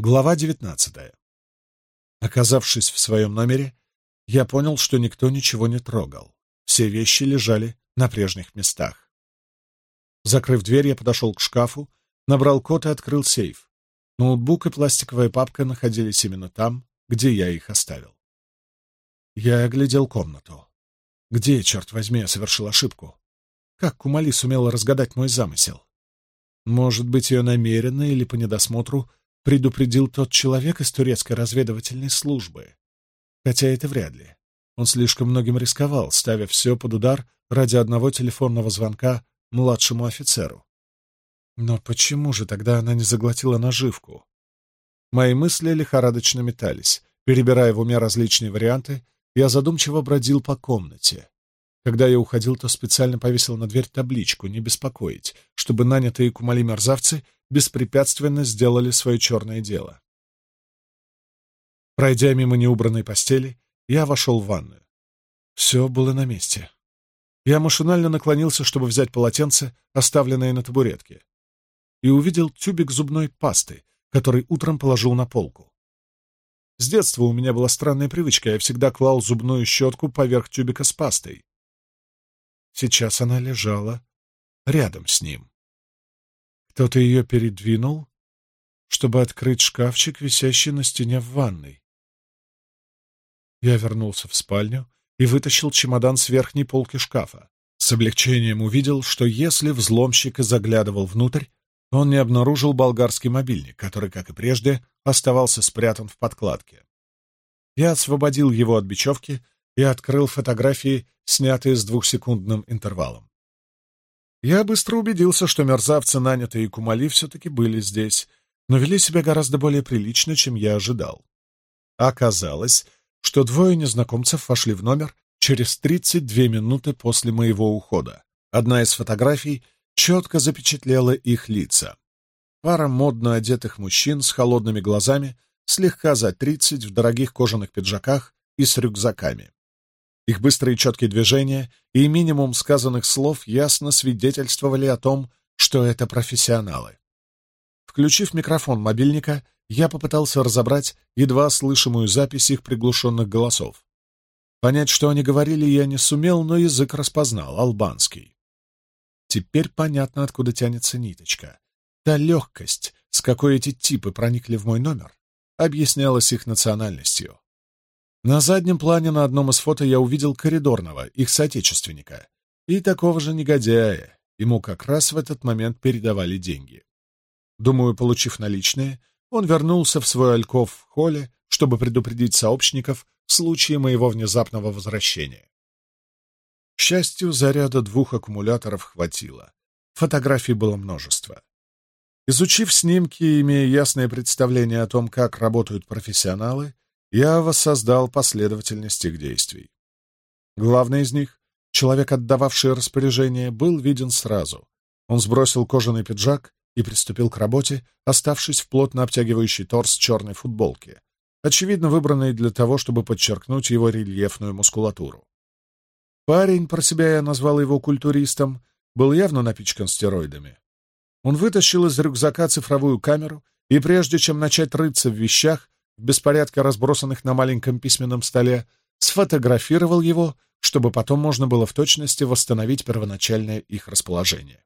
Глава 19. Оказавшись в своем номере, я понял, что никто ничего не трогал. Все вещи лежали на прежних местах. Закрыв дверь, я подошел к шкафу, набрал код и открыл сейф. Ноутбук и пластиковая папка находились именно там, где я их оставил. Я оглядел комнату. Где, черт возьми, я совершил ошибку? Как Кумали сумела разгадать мой замысел? Может быть, ее намеренно или по недосмотру — предупредил тот человек из турецкой разведывательной службы. Хотя это вряд ли. Он слишком многим рисковал, ставя все под удар ради одного телефонного звонка младшему офицеру. Но почему же тогда она не заглотила наживку? Мои мысли лихорадочно метались. Перебирая в уме различные варианты, я задумчиво бродил по комнате. Когда я уходил, то специально повесил на дверь табличку «Не беспокоить», чтобы нанятые кумали мерзавцы — беспрепятственно сделали свое черное дело. Пройдя мимо неубранной постели, я вошел в ванную. Все было на месте. Я машинально наклонился, чтобы взять полотенце, оставленное на табуретке, и увидел тюбик зубной пасты, который утром положил на полку. С детства у меня была странная привычка, я всегда клал зубную щетку поверх тюбика с пастой. Сейчас она лежала рядом с ним. Кто-то ее передвинул, чтобы открыть шкафчик, висящий на стене в ванной. Я вернулся в спальню и вытащил чемодан с верхней полки шкафа. С облегчением увидел, что если взломщик и заглядывал внутрь, он не обнаружил болгарский мобильник, который, как и прежде, оставался спрятан в подкладке. Я освободил его от бечевки и открыл фотографии, снятые с двухсекундным интервалом. Я быстро убедился, что мерзавцы, нанятые Кумали, все-таки были здесь, но вели себя гораздо более прилично, чем я ожидал. Оказалось, что двое незнакомцев вошли в номер через 32 минуты после моего ухода. Одна из фотографий четко запечатлела их лица. Пара модно одетых мужчин с холодными глазами, слегка за 30 в дорогих кожаных пиджаках и с рюкзаками. Их быстрые и четкие движения и минимум сказанных слов ясно свидетельствовали о том, что это профессионалы. Включив микрофон мобильника, я попытался разобрать едва слышимую запись их приглушенных голосов. Понять, что они говорили, я не сумел, но язык распознал — албанский. Теперь понятно, откуда тянется ниточка. Та легкость, с какой эти типы проникли в мой номер, объяснялась их национальностью. На заднем плане на одном из фото я увидел коридорного, их соотечественника, и такого же негодяя. Ему как раз в этот момент передавали деньги. Думаю, получив наличные, он вернулся в свой альков в холле, чтобы предупредить сообщников в случае моего внезапного возвращения. К счастью, заряда двух аккумуляторов хватило. Фотографий было множество. Изучив снимки и имея ясное представление о том, как работают профессионалы, я воссоздал последовательность их действий. Главный из них, человек, отдававший распоряжение, был виден сразу. Он сбросил кожаный пиджак и приступил к работе, оставшись в плотно обтягивающий торс черной футболки, очевидно выбранной для того, чтобы подчеркнуть его рельефную мускулатуру. Парень, про себя я назвал его культуристом, был явно напичкан стероидами. Он вытащил из рюкзака цифровую камеру и, прежде чем начать рыться в вещах, беспорядка, разбросанных на маленьком письменном столе, сфотографировал его, чтобы потом можно было в точности восстановить первоначальное их расположение.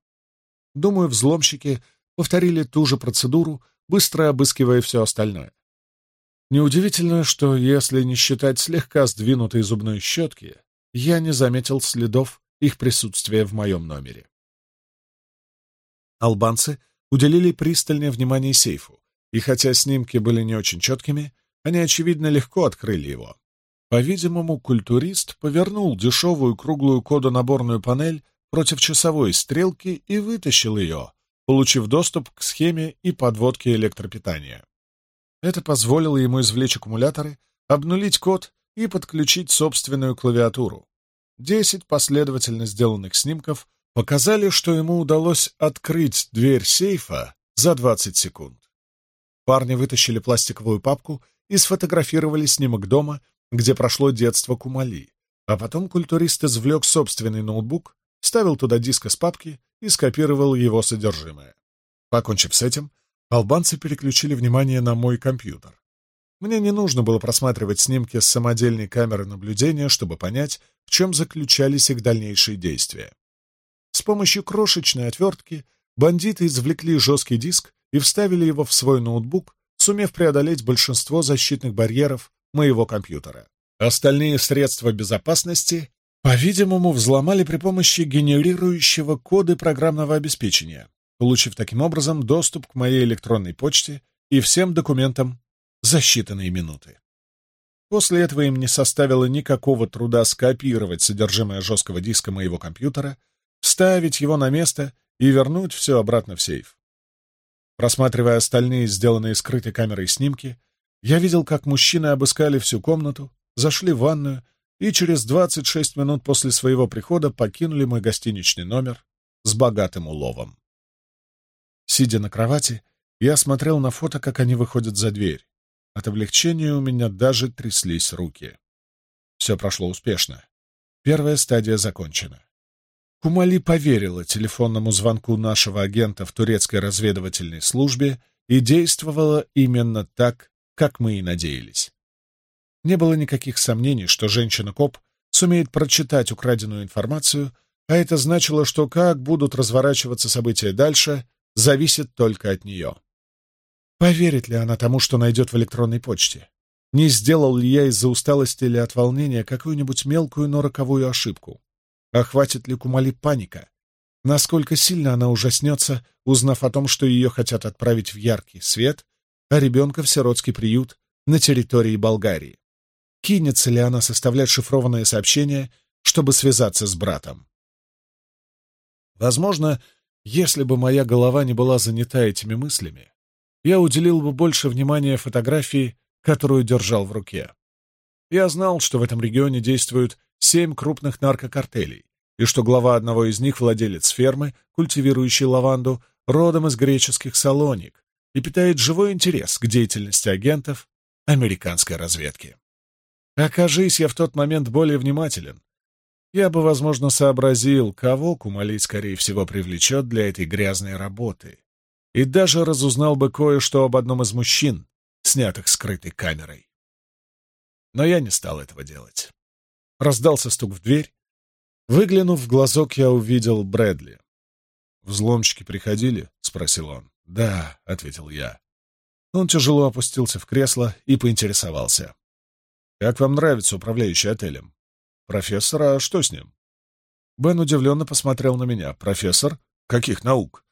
Думаю, взломщики повторили ту же процедуру, быстро обыскивая все остальное. Неудивительно, что, если не считать слегка сдвинутой зубной щетки, я не заметил следов их присутствия в моем номере. Албанцы уделили пристальное внимание сейфу. И хотя снимки были не очень четкими, они, очевидно, легко открыли его. По-видимому, культурист повернул дешевую круглую кодонаборную панель против часовой стрелки и вытащил ее, получив доступ к схеме и подводке электропитания. Это позволило ему извлечь аккумуляторы, обнулить код и подключить собственную клавиатуру. Десять последовательно сделанных снимков показали, что ему удалось открыть дверь сейфа за 20 секунд. Парни вытащили пластиковую папку и сфотографировали снимок дома, где прошло детство Кумали. А потом культурист извлек собственный ноутбук, ставил туда диск из папки и скопировал его содержимое. Покончив с этим, албанцы переключили внимание на мой компьютер. Мне не нужно было просматривать снимки с самодельной камеры наблюдения, чтобы понять, в чем заключались их дальнейшие действия. С помощью крошечной отвертки бандиты извлекли жесткий диск и вставили его в свой ноутбук, сумев преодолеть большинство защитных барьеров моего компьютера. Остальные средства безопасности, по-видимому, взломали при помощи генерирующего коды программного обеспечения, получив таким образом доступ к моей электронной почте и всем документам за считанные минуты. После этого им не составило никакого труда скопировать содержимое жесткого диска моего компьютера, вставить его на место и вернуть все обратно в сейф. Просматривая остальные сделанные скрытой камерой снимки, я видел, как мужчины обыскали всю комнату, зашли в ванную и через 26 минут после своего прихода покинули мой гостиничный номер с богатым уловом. Сидя на кровати, я смотрел на фото, как они выходят за дверь. От облегчения у меня даже тряслись руки. Все прошло успешно. Первая стадия закончена. Кумали поверила телефонному звонку нашего агента в турецкой разведывательной службе и действовала именно так, как мы и надеялись. Не было никаких сомнений, что женщина-коп сумеет прочитать украденную информацию, а это значило, что как будут разворачиваться события дальше, зависит только от нее. Поверит ли она тому, что найдет в электронной почте? Не сделал ли я из-за усталости или от волнения какую-нибудь мелкую, но роковую ошибку? Охватит ли Кумали паника? Насколько сильно она ужаснется, узнав о том, что ее хотят отправить в яркий свет, а ребенка в сиротский приют на территории Болгарии? Кинется ли она составлять шифрованное сообщение, чтобы связаться с братом? Возможно, если бы моя голова не была занята этими мыслями, я уделил бы больше внимания фотографии, которую держал в руке. Я знал, что в этом регионе действуют семь крупных наркокартелей, и что глава одного из них, владелец фермы, культивирующей лаванду, родом из греческих Салоник и питает живой интерес к деятельности агентов американской разведки. Окажись я в тот момент более внимателен, я бы, возможно, сообразил, кого Кумалей, скорее всего, привлечет для этой грязной работы, и даже разузнал бы кое-что об одном из мужчин, снятых скрытой камерой. Но я не стал этого делать. Раздался стук в дверь. Выглянув в глазок, я увидел Брэдли. «Взломщики приходили?» — спросил он. «Да», — ответил я. Он тяжело опустился в кресло и поинтересовался. «Как вам нравится управляющий отелем?» «Профессор, а что с ним?» Бен удивленно посмотрел на меня. «Профессор? Каких наук?»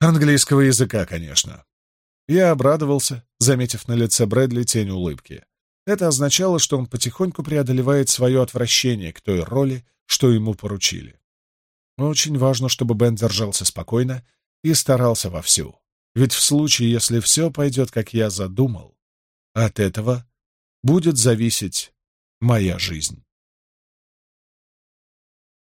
«Английского языка, конечно». Я обрадовался, заметив на лице Брэдли тень улыбки. Это означало, что он потихоньку преодолевает свое отвращение к той роли, что ему поручили. Но очень важно, чтобы Бен держался спокойно и старался вовсю. Ведь в случае, если все пойдет, как я задумал, от этого будет зависеть моя жизнь.